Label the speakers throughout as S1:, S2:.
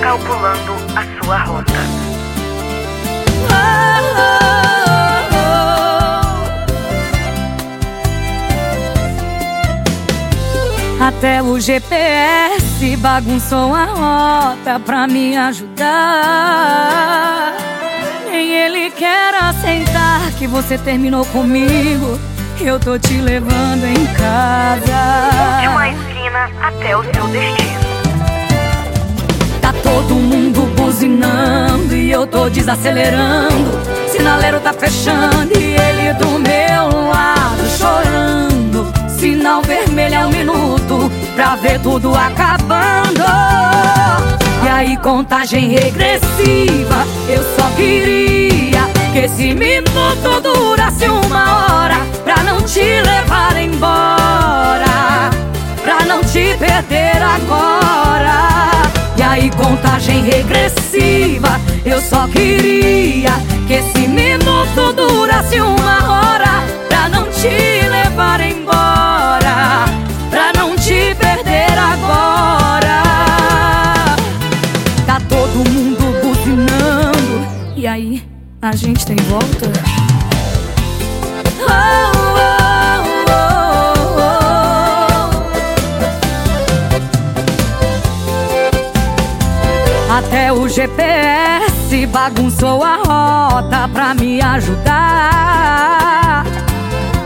S1: recalculando a sua rota.
S2: Até o GPS bagunçou a rota pra me ajudar. Nem ele quer aceitar que você terminou comigo. Eu tô te levando em casa.
S1: Última esquina até o seu destino.
S2: Todo mundo buzinando e eu tô desacelerando. Sinaleiro tá fechando e ele do meu lado chorando. Sinal vermelho é um minuto pra ver tudo acabando. E aí, contagem regressiva. Eu só contagem regressiva. Eu só queria que esse minuto durasse uma hora pra não te levar embora. Pra não te perder agora. Tá todo mundo buzinando. E aí, a gente tem volta? Oh, Até o GPS bagunçou a rota pra me ajudar.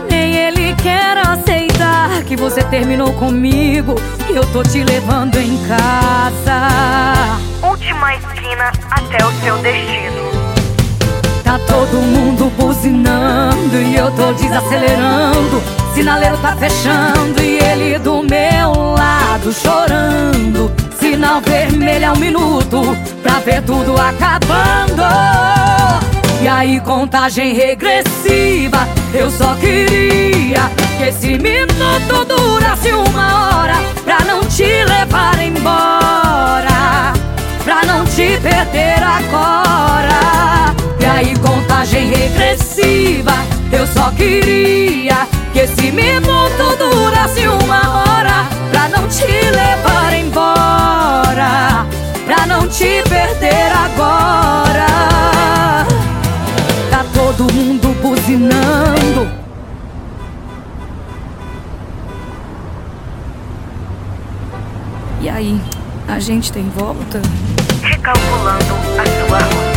S2: Nem ele quer aceitar que você terminou comigo. E eu tô te levando em casa.
S1: Última esquina até o seu destino.
S2: Tá todo mundo buzinando e eu tô desacelerando. Sinaleiro tá fechando e ele do meu lado chorando. Sinal vermelho é um minuto pra ver tudo acabando. E aí, contagem regressiva. Eu só queria que esse minuto durasse uma hora pra não te levar embora. Pra não te perder agora. E aí, contagem regressiva. Eu só queria que esse minuto durasse uma perder agora. Tá todo mundo buzinando. E aí, a gente tem volta?
S1: Recalculando a sua rota.